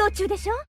途中でしょ？